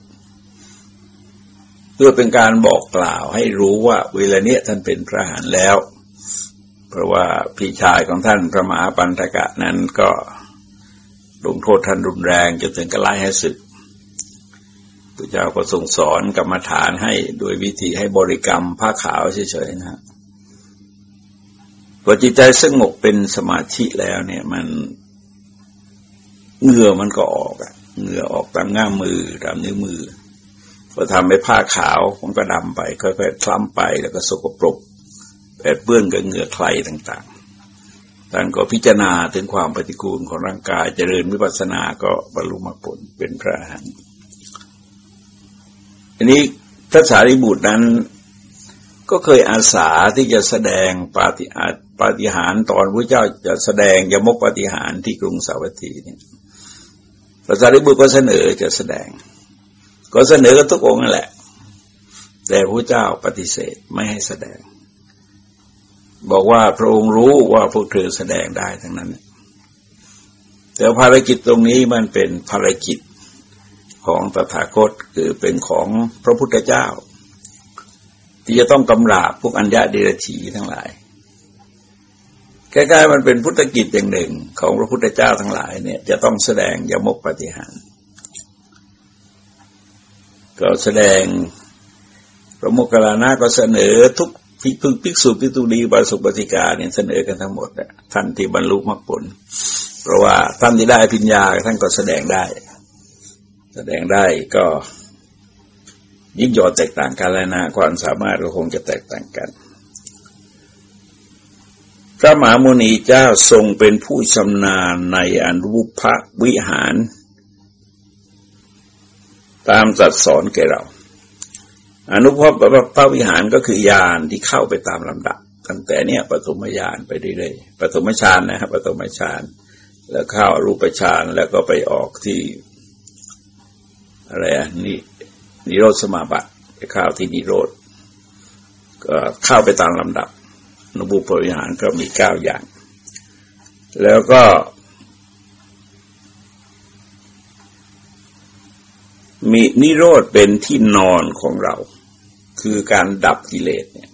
เพื่อเป็นการบอกกล่าวให้รู้ว่าเวลาเนี้ยท่านเป็นพระหานแล้ว เพราะว่าพี่ชายของท่านพระมหาปันธกะนั้นก็ลงโทษท่านรุนแรงจนถึงกระไล่ให้ศึก พระเจ้าก็ทรงสอนกรรมฐานให้โดยวิธีให้บริกรรมผ้าขาวเฉยๆนะพอจิตใจสงบเป็นสมาธิแล้วเนี่ยมันเหงื่อมันก็ออกอะเหงื่อออกตามง่ามมือตามนิ้วมือพอทำให้ผ้าขาวมันก็ดำไปค่อยๆคล้ำไปแล้วก็สกปรกแปดเปื้อนกับเหงื่อใครต่างๆท่านก็พิจารณาถึงความปฏิกูลของร่างกายเจริญวิปัสสนาก็บรรลุมรรคผลเป็นพระอรหันต์ อันนี้พระสารีบุตรนั้น ก็เคยอาสาที่จะแสดงปาฏิอาปาฏิหาริย์ตอนพระเจ้าจะแสดงยมกปาฏิหาริย์ที่กรุงสาวัตถีเนี่ยพระสารีบุตรก็เสนอจะแสดง ก็เสนอกันทุกองค์นั่นแหละ แต่พระเจ้าปฏิเสธไม่ให้แสดง บอกว่าพระองค์รู้ว่าพวกเธอแสดงได้ทั้งนั้น แต่ภารกิจตรงนี้มันเป็นภารกิจ ของตถาคตคือเป็นของพระพุทธเจ้า ที่จะต้องกำราบพวกอัญญาเดรฉีทั้งหลายใกล้ๆมันเป็นพุทธกิจอย่างหนึ่งของพระพุทธเจ้าทั้งหลายเนี่ยจะต้องแสดงยมกปฏิหารก็แสดงพระโมคคัลลานะก็เสนอทุกภิกษุภิกษุภิกษุณีบาสุปฏิกาเนี่ยเสนอกันทั้งหมดท่านที่บรรลุมรรคผล เพราะว่าท่านที่ได้พิญญาท่านก็แสดงได้ แสดงได้ก็ยิ่งยอดแตกต่างกันแล้วนะความสามารถก็คงจะแตกต่างกัน พระมหาโมนีเจ้าทรงเป็นผู้ชำนาญในอนุภพวิหาร ตามจัดสอนแก่เรา อนุภพพระวิหารก็คือยานที่เข้าไปตามลำดับ ตั้งแต่เนี้ยปฐมยานไปเรื่อยๆปฐมฌานนะครับปฐมฌานแล้วเข้ารูปฌานแล้วก็ไปออกที่ อะไรนี่นิโรธสมาบัติข้าวที่นิโรธก็เข้าไปตามลำดับนบุปวิหารก็มีเก้าอย่าง แล้วก็ มีนิโรธเป็นที่นอนของเรา คือการดับกิเลสเนี่ย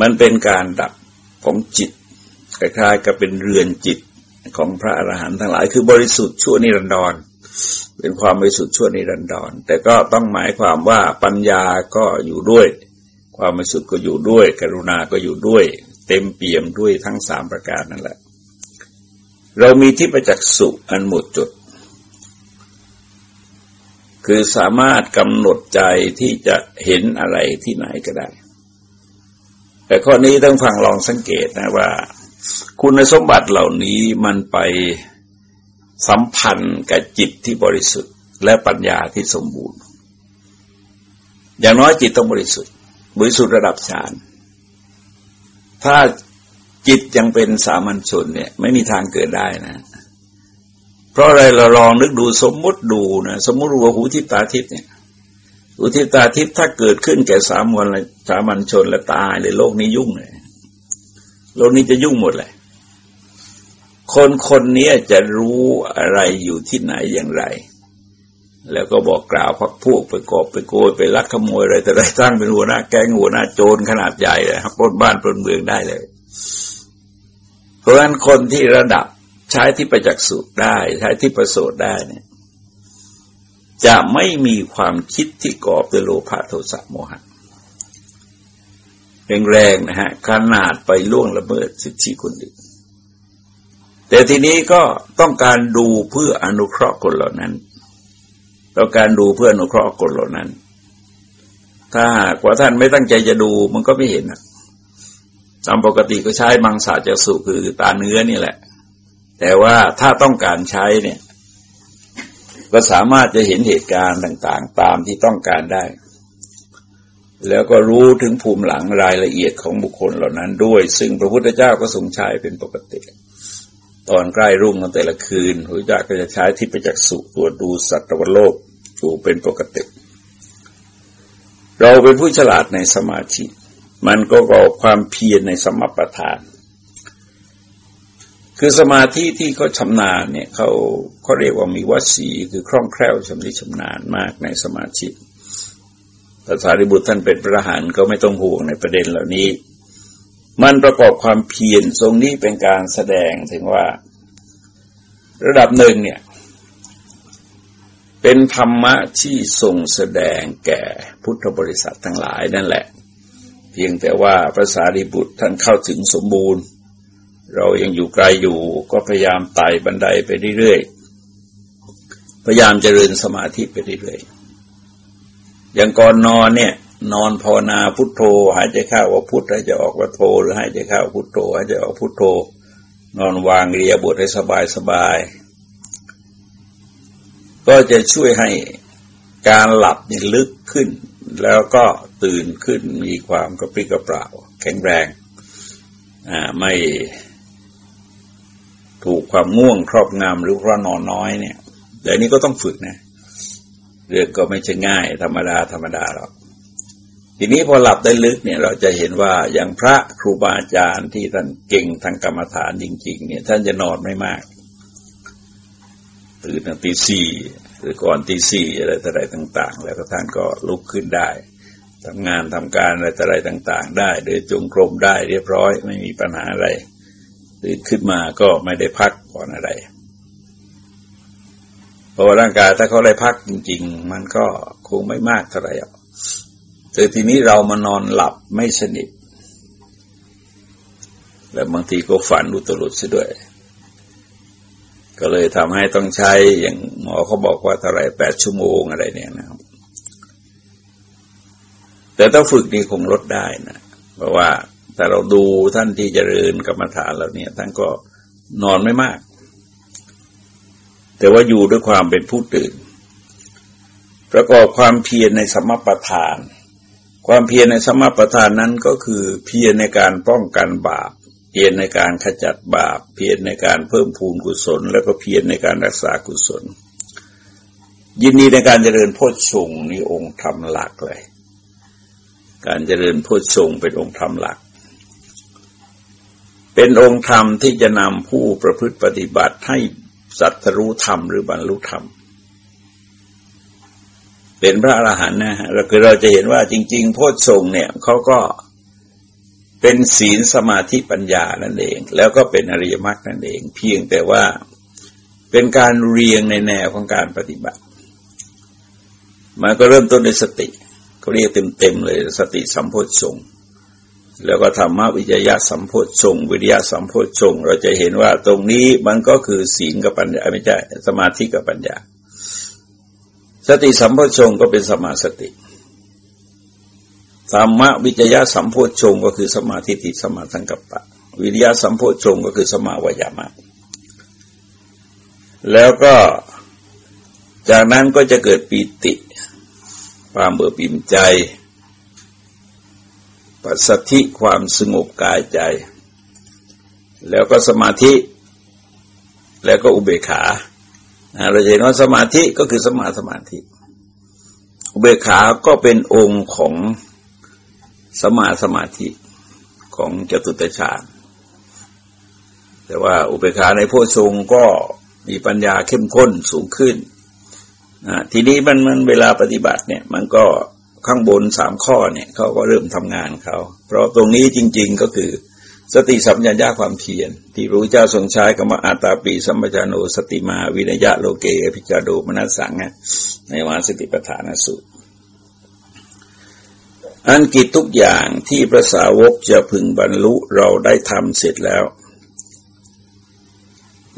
มันเป็นการดับของจิตคล้ายๆกับเป็นเรือนจิตของพระอรหันต์ทั้งหลาย คือบริสุทธิ์ชั่วนิรันดร เป็นความบริสุทธิ์ชั่วนิรันดร แต่ก็ต้องหมายความว่าปัญญาก็อยู่ด้วย ความบริสุทธิ์ก็อยู่ด้วย กรุณาก็อยู่ด้วย เต็มเปี่ยมด้วยทั้งสามประการนั่นแหละ เรามีที่ประจักษ์สุอันหมดจด คือสามารถกำหนดใจที่จะเห็นอะไรที่ไหนก็ได้ แต่ข้อนี้ต้องฟังลองสังเกตนะว่า คุณสมบัติเหล่านี้มันไป สัมพันธ์กับจิตที่บริสุทธิ์ และปัญญาที่สมบูรณ์ อย่างน้อยจิตต้องบริสุทธิ์ บริสุทธิ์ระดับฌานถ้าจิตยังเป็นสามัญชนเนี่ยไม่มีทางเกิดได้นะ เพราะอะไรเราลองนึกดูสมมติดูนะสมมติว่าหูทิพตาทิพเนี่ยหูทิพตาทิพถ้าเกิดขึ้นแก่สามัญสามัญชนและตายในโลกนี้ยุ่งเลยโลกนี้จะยุ่งหมดเลย คนคนนี้จะรู้อะไรอยู่ที่ไหนอย่างไร แล้วก็บอกกล่าวพักพวกไปกอบไปโกยไปลักขโมยอะไรแต่ไรตั้งเป็นหัวหน้าแก๊งหัวหน้าโจรขนาดใหญ่เลยครับปล้นบ้านปล้นเมืองได้เลย เพราะฉะนั้นคนที่ระดับใช้ที่ประจักษ์สุได้ ใช้ที่ประโสดได้เนี่ย จะไม่มีความคิดที่ก่อเป็นโลภะโทสะโมหะแรงๆนะฮะขนาดไปล่วงละเมิดสิทธิคนอื่น แต่ทีนี้ก็ต้องการดูเพื่ออนุเคราะห์คนเหล่านั้น ต้องการดูเพื่ออนุเคราะห์คนเหล่านั้น ถ้าหากว่าท่านไม่ตั้งใจจะดูมันก็ไม่เห็นนะตามปกติก็ใช้มังสาจะสุคือตาเนื้อนี่แหละ แต่ว่าถ้าต้องการใช้เนี่ย ก็สามารถจะเห็นเหตุการณ์ต่างๆ ตามที่ต้องการได้ แล้วก็รู้ถึงภูมิหลังรายละเอียดของบุคคลเหล่านั้นด้วย ซึ่งพระพุทธเจ้าก็ทรงใช้เป็นปกติ ตอนใกล้รุ่งของแต่ละคืนพระเจ้าก็จะใช้ที่ปจักษ์สุตัวดูสัตวโลกอยู่เป็นปกติ เราเป็นผู้ฉลาดในสมาธิ มันก็ก่อความเพียรในสมปทาน คือสมาธิที่เขาชำนาญเนี่ยเขาเขาเรียกว่ามีวสีคือคล่องแคล่วชำนิชำนาญมากในสมาธิพระสารีบุตรท่านเป็นพระหันก็ไม่ต้องห่วงในประเด็นเหล่านี้ มันประกอบความเพียรทรงนี้เป็นการแสดงถึงว่า ระดับหนึ่งเนี่ย เป็นธรรมะที่ทรงแสดงแก่พุทธบริษัททั้งหลายนั่นแหละ เพียงแต่ว่าพระสารีบุตรท่านเข้าถึงสมบูรณ์ เรายังอยู่ไกลอยู่ก็พยายามไต่บันไดไปเรื่อยๆพยายามเจริญสมาธิไปเรื่อยๆอย่างก่อนนอนเนี่ย นอนภาวนาพุทโธ หายใจเข้าว่าพุทหายใจออกว่าโธหรือหายใจเข้าพุทโธหายใจออกพุทโธ นอนวางเรียบทให้สบายสบาย ก็จะช่วยให้การหลับนี่ลึกขึ้น แล้วก็ตื่นขึ้นมีความกระปรี้กระเปร่า แข็งแรงไม่ถูกความง่วงครอบงำหรือเพราะนอนน้อยเนี่ยแต่นี้ก็ต้องฝึกนะ เรื่องก็ไม่ใช่ง่าย ธรรมดาธรรมดาหรอก ทีนี้พอหลับได้ลึกเนี่ยเราจะเห็นว่าอย่างพระครูบาอาจารย์ที่ท่านเก่งทางกรรมฐานจริง ๆ เนี่ย ท่านจะนอนไม่มากตื่นตีสี่หรือก่อนตีสี่อะไรอะไรต่าง ๆ แล้วก็ท่านก็ลุกขึ้นได้ทำงานทำการอะไรอะไรต่าง ๆ ได้โดยจงกรมได้เรียบร้อย ไม่มีปัญหาอะไรตื่นขึ้นมาก็ไม่ได้พักก่อนอะไรเพราะร่างกายถ้าเขาได้พักจริง ๆ มันก็คงไม่มากเท่าไหร่ แต่ทีนี้เรามานอนหลับไม่สนิท แล้วบางทีก็ฝันอุตรุดซะด้วย ก็เลยทำให้ต้องใช้อย่างหมอเขาบอกว่าเท่าไรแปดชั่วโมงอะไรเนี่ยนะครับ แต่ถ้าฝึกนี่คงลดได้นะ เพราะว่าถ้าเราดูท่านที่จเจริญกรรมฐานแล้วเนี่ยท่านก็นอนไม่มาก แต่ว่าอยู่ด้วยความเป็นผู้ตื่น ประกอบความเพียรในสมปทาน ความเพียรในสมปรทานนั้นก็คือเพียรในการป้องกันบาป เพียรในการขจัดบาป เพียรในการเพิ่มพูนกุศล แล้วก็เพียรในการรักษากุศล ยินดีในการเจริญโพชฌงนี่องค์ธรรมหลักเลย การเจริญโพชฌงเป็นองค์ธรรมหลัก เป็นองค์ธรรมที่จะนำผู้ประพฤติปฏิบัติให้สัตรู้ธรรมหรือบรรลุธรรม เป็นพระอรหันต์นะฮะเราคือเราจะเห็นว่าจริง ๆ โพชฌงเนี่ยเขาก็เป็นศีลสมาธิปัญญานั่นเอง แล้วก็เป็นอริยมรรคนั่นเอง เพียงแต่ว่าเป็นการเรียงในแนวของการปฏิบัติมันก็เริ่มต้นด้วยสติเขาเรียกเต็มๆเลยสติสัมโพชฌงแล้วก็ธรรมวิจยะสัมโพชฌงวิริยะสัมโพชฌงเราจะเห็นว่าตรงนี้มันก็คือศีลกับปัญญาไม่ใช่สมาธิกับปัญญา สติสัมโพชฌงก็เป็นสมาสติธรรมวิจยะสัมโพชงก็คือสมาธิติสมาสังกัปปะ วิริยะสัมโพชงก็คือสมาวายามะ แล้วก็จากนั้นก็จะเกิดปีติความเบื่อปิ่มใจ ปัสสธิความสงบกายใจ แล้วก็สมาธิ แล้วก็อุเบกขา เราจะเห็นว่าสมาธิก็คือสมาสมาธิอุเบกขาก็เป็นองค์ของสมาสมาธิของจตุตฌานแต่ว่าอุเบกขาในโพชงก็มีปัญญาเข้มข้นสูงขึ้นนะทีนี้มันมันเวลาปฏิบัติเนี่ย มันก็ข้างบนสามข้อเนี่ยเขาก็เริ่มทำงานเขา เพราะตรงนี้จริง ๆก็คือ สติสัมปชัญญะความเพียรที่รู้เจ้าทรงใช้กรรมอาตาปีสัมปชานโนสติมาวินยะโลเกพิจาโดมนัสสังในวาสติปัฏฐานสูตร อันกิจทุกอย่างที่พระสาวกจะพึงบรรลุเราได้ทำเสร็จแล้ว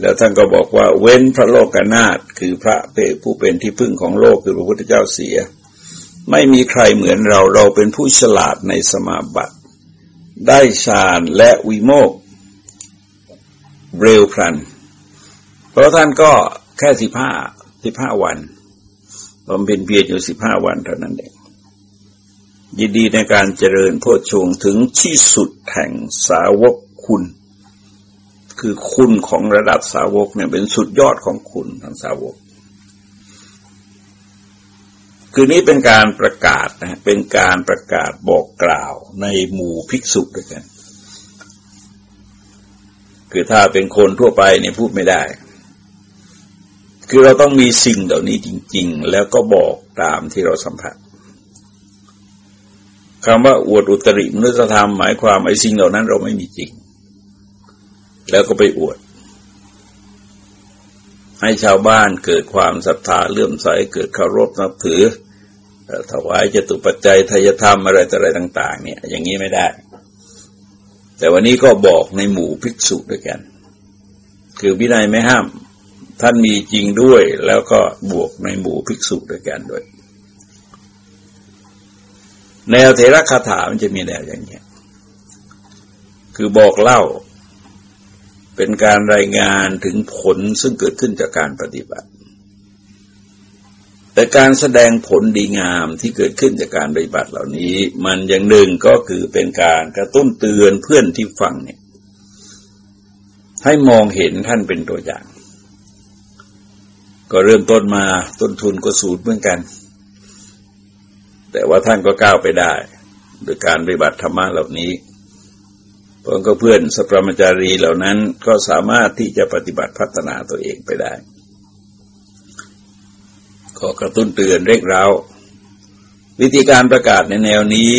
แล้วท่านก็บอกว่าเว้นพระโลกนาถคือพระเปผู้เป็นที่พึ่งของโลกคือพระพุทธเจ้าเสีย ไม่มีใครเหมือนเราเราเป็นผู้ฉลาดในสมาบัติ ได้ฌานและวิโมกเร็วพลัน เพราะท่านก็แค่สิบห้าสิบห้าวันบำเพ็ญเพียรอยู่สิบห้าวันเท่านั้นเองยินดีในการเจริญโพชฌงถึงที่สุดแห่งสาวกคุณ คือคุณของระดับสาวกเนี่ยเป็นสุดยอดของคุณทางสาวก คือนี้เป็นการประกาศนะเป็นการประกาศบอกกล่าวในหมู่ภิกษุด้วยกัน คือถ้าเป็นคนทั่วไปเนี่ยพูดไม่ได้ คือเราต้องมีสิ่งเหล่านี้จริง ๆ แล้วก็บอกตามที่เราสัมผัสคำว่าอวดอุตริมนุษยธรรมหมายความไอ้สิ่งเหล่านั้นเราไม่มีจริง แล้วก็ไปอวด ให้ชาวบ้านเกิดความศรัทธาเลื่อมใสเกิดเคารพนับถือถวายจตุปัจจัยทายธรรมอะไรต่ออะไรต่าง ๆ เนี่ย อย่างนี้ไม่ได้ แต่วันนี้ก็บอกในหมู่ภิกษุด้วยกัน คือวินัยไม่ห้าม ท่านมีจริงด้วย แล้วก็บวกในหมู่ภิกษุด้วยกันด้วย แนวเทระคาถามันจะมีแนวอย่างนี้คือบอกเล่า เป็นการรายงานถึงผลซึ่งเกิดขึ้นจากการปฏิบัติ แต่การแสดงผลดีงามที่เกิดขึ้นจากการปฏิบัติเหล่านี้ มันอย่างหนึ่งก็คือเป็นการกระตุ้นเตือนเพื่อนที่ฟังเนี่ยให้มองเห็นท่านเป็นตัวอย่าง ก็เริ่มต้นมาต้นทุนก็สูตรเหมือนกัน แต่ว่าท่านก็ก้าวไปได้ โดยการปฏิบัติธรรมะเหล่านี้ เพื่อนก็เพื่อนสัพรมจารีเหล่านั้นก็สามารถที่จะปฏิบัติพัฒนาตัวเองไปได้ก็กระตุ้นเตือนเร่งเร้าวิธีการประกาศในแนวนี้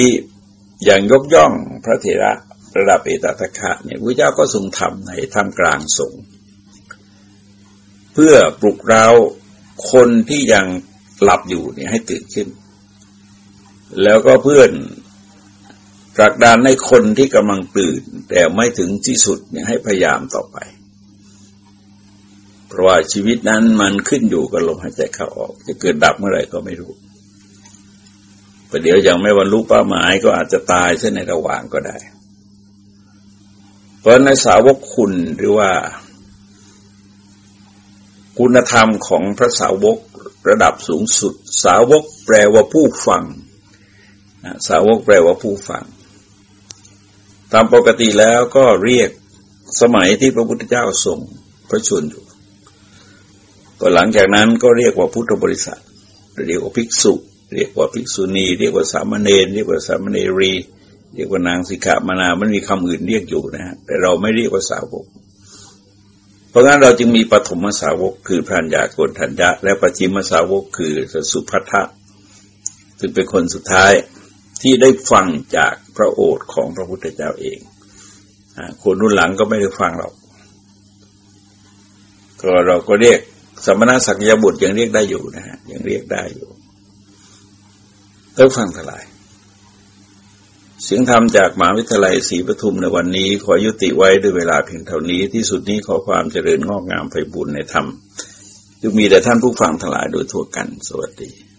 อย่างยกย่องพระเถระระดับเอตตะคะเนี่ยพระเจ้าก็ทรงทำในทำกลางสงฆ์เพื่อปลุกเราคนที่ยังหลับอยู่เนี่ยให้ตื่นขึ้น แล้วก็เพื่อน ผลักดันในคนที่กำลังตื่น แต่ไม่ถึงที่สุดเนี่ยให้พยายามต่อไป เพราะว่าชีวิตนั้นมันขึ้นอยู่กับลมหายใจเข้าออก จะเกิดดับเมื่อไหร่ก็ไม่รู้ประเดี๋ยวยังไม่วันรู้เป้าหมายก็อาจจะตายเช่นในระหว่างก็ได้ เพราะในสาวกคุณหรือว่า คุณธรรมของพระสาวกระดับสูงสุด สาวกแปลว่าผู้ฟังสาวกแปลว่าผู้ฟัง ตามปกติแล้วก็เรียกสมัยที่พระพุทธเจ้าทรงพระชนอยู่ก็หลังจากนั้นก็เรียกว่าพุทธบริษัท เรียกว่าภิกษุ เรียกว่าภิกษุณี เรียกว่าสามเณรเรียกว่าสามเณรี เรียกว่านางสิกขามานา มันมีคำอื่นเรียกอยู่นะฮะแต่เราไม่เรียกว่าสาวก เพราะงั้นเราจึงมีปฐมสาวกคือพรานยาโกนทัญญะ และปจิมสาวกคือสุภัททะซึ่งเป็นคนสุดท้าย ที่ได้ฟังจากพระโอษฐ์ของพระพุทธเจ้าเองคนรุ่นหลังก็ไม่ได้ฟังหรอกก็เราก็เรียกสมณศักยบุตรยังเรียกได้อยู่นะฮะยังเรียกได้อยู่ต้องฟังทลาย เสียงธรรมจากมหาวิทยาลัยศรีปทุมในวันนี้ ขอยุติไว้ด้วยเวลาเพียงเท่านี้ที่สุดนี้ขอความเจริญงอกงามไปบุญในธรรมจงมีแต่ท่านผู้ฟังทลายโดยทั่วกัน สวัสดี